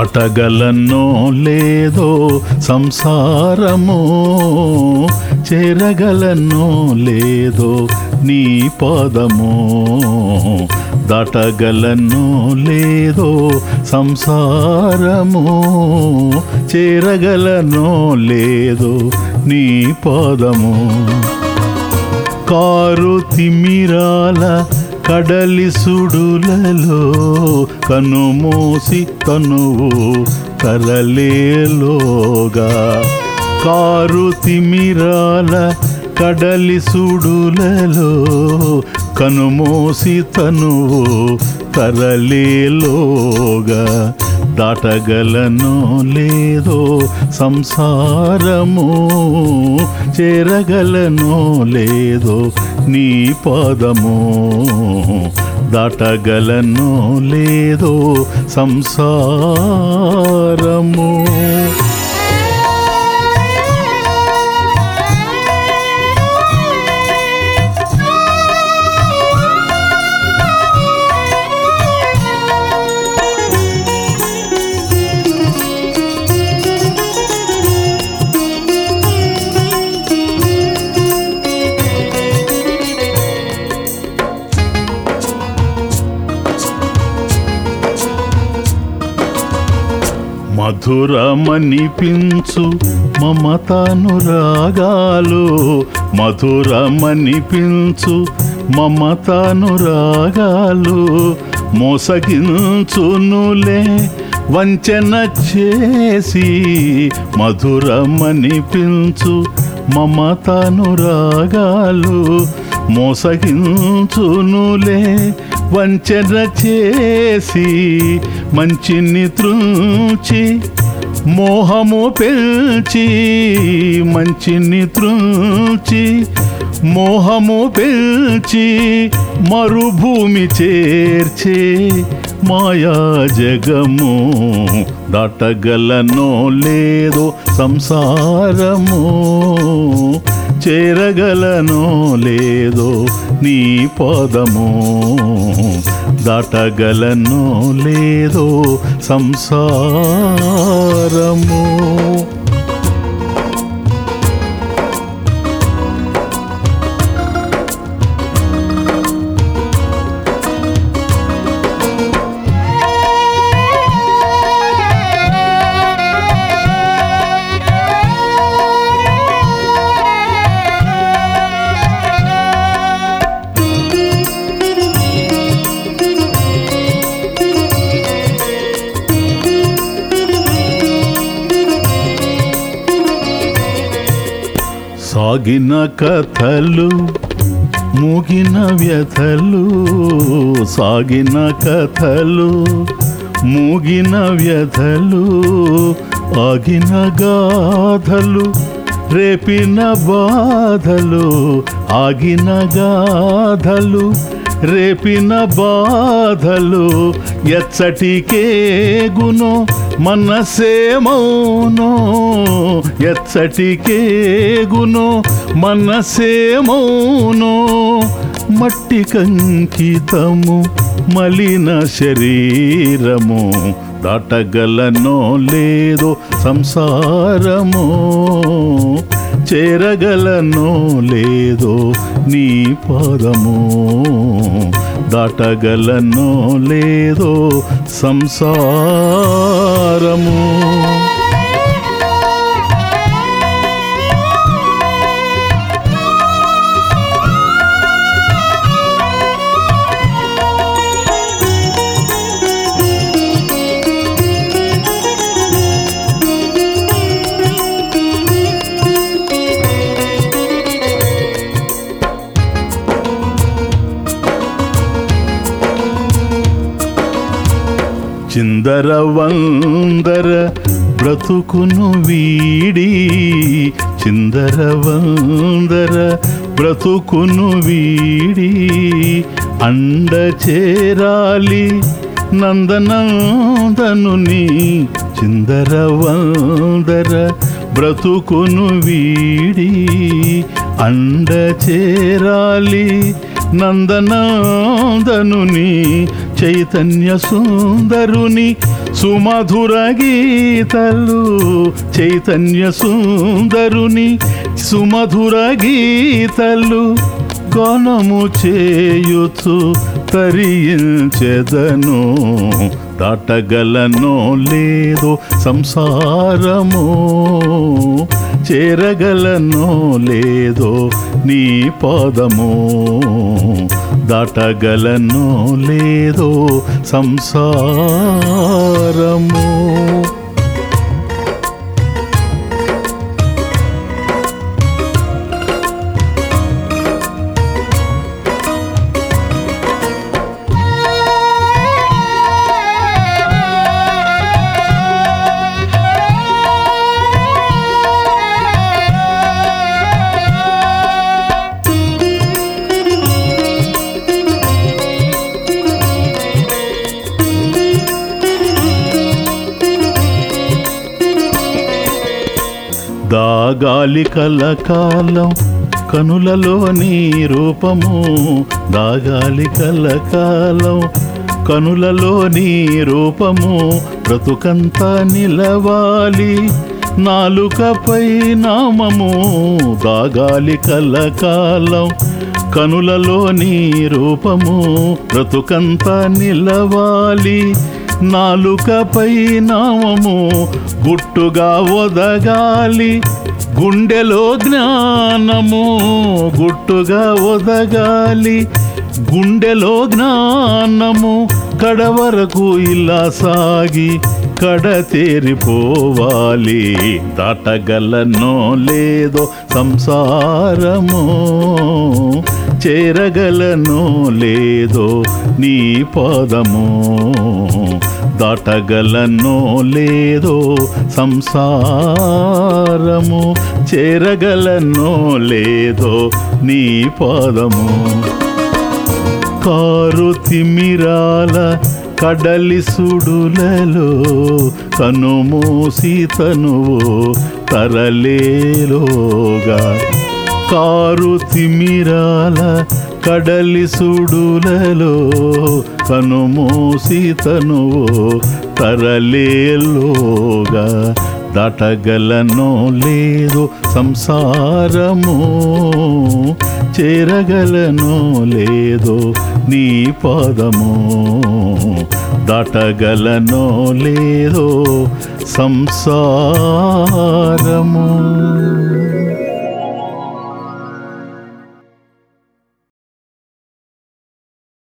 దాటగలనో లేదో సంసారము చేరగలనో లేదో నీ పాదము దాటగలనో లేదో సంసారము చేరగలనో లేదో నీ పాదము. కారు తిమిరాల కడలి సుడులలో కను కనుమూసి తనువు తరలేలోగా కారు తిమిరాల కడలి సుడులలో కను కనుమూసి తనువు తరలేలోగా దాటగలనో లేదో సంసారము చేరగలనో లేదో నీ పాదము దాటగలనో లేదో సంసారము. మధురమనిపించు మమతానురాగాలు. మధురమనిపించు మమతానురాగాలు. మోసగించునులే వంచన చేసి. మధురమనిపించు మమతానురాగాలు. రాగాలు మోసగించునులే వంచన చేసి మంచిని త్రుంచి మోహము పెంచి మంచిని త్రుంచి మోహము పెంచి మరుభూమి చేర్చే మాయా జగము దాటగలనో లేదో సంసారము. చేరగలనో లేదో నీ పదము. దాటగలనో లేదో సంసారము. సాగిన కథలు ముగిన వ్యథలు సాగిన కథలు ముగిన వ్యథలు ఆగిన గాథలు రేపిన బాధలు ఆగిన గాథలు రేపిన బాధలు ఎచ్చటికే గును మనసే మౌనో. ఎచ్చటికే గును మనసే మౌనో. మట్టి కంకితము మలిన శరీరము దాటగలనో లేదో సంసారము. చేరగలనో లేదో నీ పాదము. దాటగలనో లేదో సంసారము. చిందర వందర బ్రతుకును వీడి చిందర వందర బ్రతుకును వీడి అండ చేరాలి నందనందనుని చిందర వందర బ్రతుకును వీడి అండ చేరాలి నందనందనుని చైతన్య సుందరుని సుమధుర గీతలు చైతన్య సుందరుని సుమధుర గీతలు గణము చేయుచు తరించెదను దాటగలనో లేదో సంసారమో చేరగలనో లేదో నీ పాదమో. దాటగలనో లేదో సంసారమో. దాగాలి కలకాలం కనులలో నీ రూపము. దాగాలి కలకాలం కనులలో నీ రూపము. బ్రతుకంతా నిలవాలి నాలుకపై నామము. దాగాలి కలకాలం కనులలో నీ రూపము. బ్రతుకంతా నిలవాలి నాలుకపై నామము. గుట్టుగా ఒదగాలి గుండెలో జ్ఞానము గుట్టుగా ఒదగాలి. గుండెలో జ్ఞానము కడవరకు ఇలా సాగి కడ తేరిపోవాలి. దాటగలనో లేదో సంసారము. చేరగలనో లేదో నీ పాదము? దాటగలనో లేదో సంసారము? చేరగలనో లేదో నీ పాదము? కారు తిమిరాల కడలి సుడులలో కనుమూసి తనువు తరలేలోగా కారు తిమిరాల కడలి సుడులలో కనుమూసి తనువు తరలేలోగా దాటగలనో లేదు సంసారము. చేరగలనో లేదో నీ పాదము. దాటగలనో లేదో సంసారము.